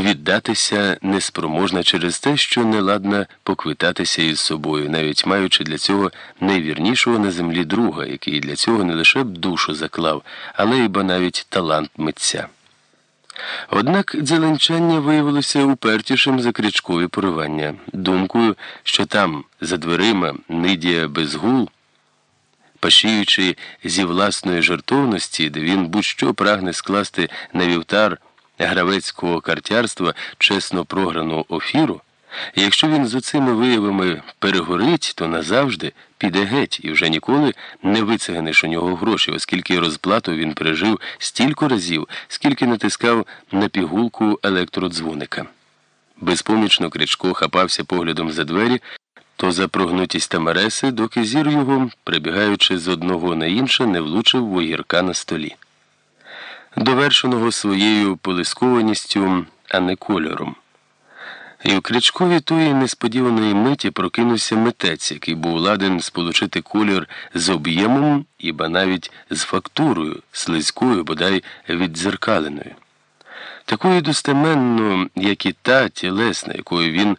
віддатися неспроможна через те, що не ладна поквитатися із собою, навіть маючи для цього найвірнішого на землі друга, який для цього не лише б душу заклав, але й навіть талант митця. Однак дзеленчання виявилося упертішим за кричкові поривання, думкою, що там, за дверима, Нидія Безгул, пашіючи зі власної жертовності, де він будь-що прагне скласти на вівтар гравецького картярства чесно програну офіру, якщо він з оцими виявами перегорить, то назавжди піде геть і вже ніколи не вицеганиш у нього гроші, оскільки розплату він пережив стільки разів, скільки натискав на пігулку електродзвоника. Безпомічно Кричко хапався поглядом за двері, то за прогнутість Тамареси, доки зір його, прибігаючи з одного на інше, не влучив воєрка на столі. Довершеного своєю полискованістю, а не кольором. І у Кричкові тої несподіваної миті прокинувся митець, який був ладен сполучити колір з об'ємом, іба навіть з фактурою, слизькою, бодай віддзеркаленою. Такою достеменно, як і та тілесна, якою він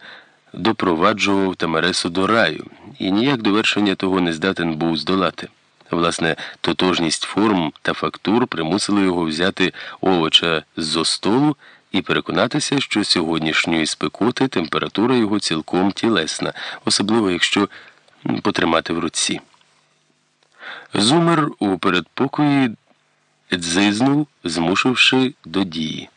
допроваджував Тамаресу до раю, і ніяк довершення того не здатен був здолати. Власне, тотожність форм та фактур примусили його взяти овоча з столу і переконатися, що сьогоднішньої спекоти температура його цілком тілесна, особливо якщо потримати в руці. Зумер у передпокої дзизнув, змушивши до дії.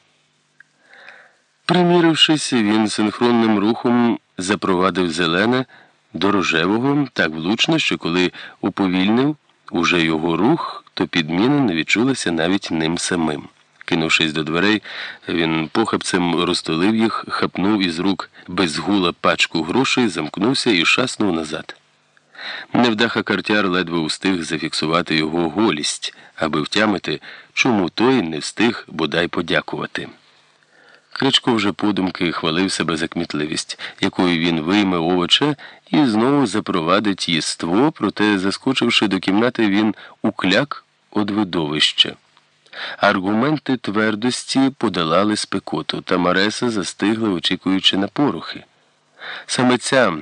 Примірившись, він синхронним рухом запровадив зелене до рожевого так влучно, що коли уповільнив уже його рух, то підміна не відчулася навіть ним самим. Кинувшись до дверей, він похапцем розтолив їх, хапнув із рук без гула пачку грошей, замкнувся і шаснув назад. Невдаха картяр ледве устиг зафіксувати його голість, аби втямити, чому той не встиг бодай подякувати. Кричко вже подумки хвалив себе за кмітливість, якою він вийме овоче і знову запровадить їство, проте, заскочивши до кімнати, він укляк од видовища. Аргументи твердості подолали спекоту, та Мареса застигла, очікуючи на порухи. Саме ця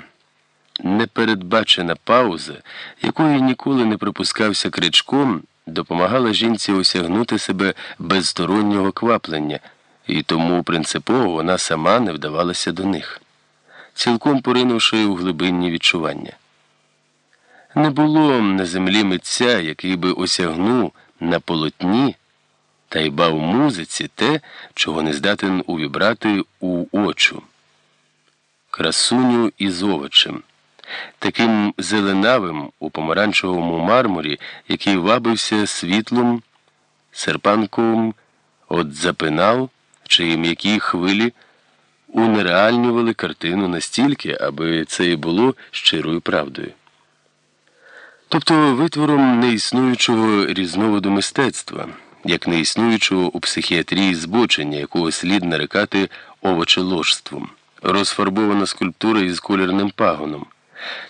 непередбачена пауза, якої ніколи не припускався кричком, допомагала жінці осягнути себе без стороннього кваплення, і тому принципово вона сама не вдавалася до них, цілком поринувши у глибинні відчування. Не було на землі митця, який би осягнув на полотні та й бав музиці те, чого не здатен увібрати у очу. Красуню із овочем, таким зеленавим у помаранчевому мармурі, який вабився світлом, серпанковим от запинав, чи м'які хвилі унереальнювали картину настільки, аби це і було щирою правдою. Тобто витвором неіснуючого різновиду мистецтва як неіснуючого у психіатрії збочення, якого слід нарекати овочеложством, розфарбована скульптура із колірним пагоном.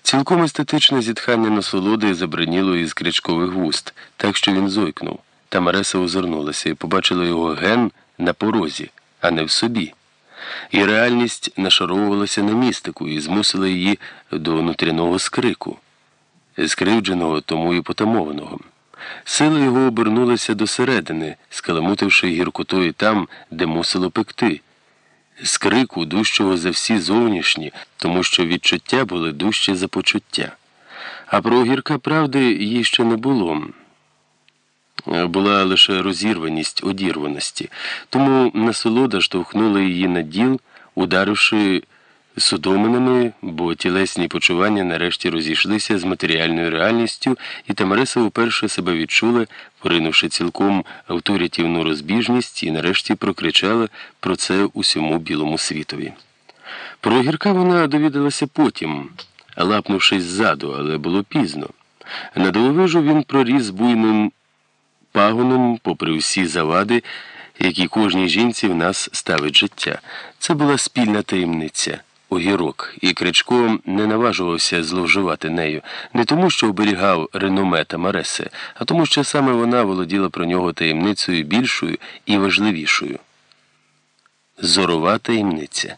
Цілком естетичне зітхання насолоди забриніло із кричкових вуст, так що він зойкнув. Та Мареса озирнулася і побачила його ген на порозі, а не в собі. І реальність нашаровувалася на містику і змусила її до внутрішнього скрику, скривдженого тому і потамованого. Сила його обернулася досередини, скаламутивши гіркотою там, де мусило пекти, з крику дужчого за всі зовнішні, тому що відчуття були дужче за почуття. А про гірка правди їй ще не було. Була лише розірваність одірваності, тому насолода штовхнула її на діл, ударивши судоминами, бо тілесні почування нарешті розійшлися з матеріальною реальністю, і Тамареса вперше себе відчула, поринувши цілком авторитівну розбіжність, і нарешті прокричала про це усьому білому світові. Про гірка вона довідалася потім, лапнувшись ззаду, але було пізно. На дивовижу він проріс буйним пагоном, попри всі завади, які кожній жінці в нас ставить життя. Це була спільна таємниця огірок, і Кричко не наважувався зловживати нею, не тому, що оберігав реноме та Мареси, а тому, що саме вона володіла про нього таємницею більшою і важливішою. Зорова таємниця.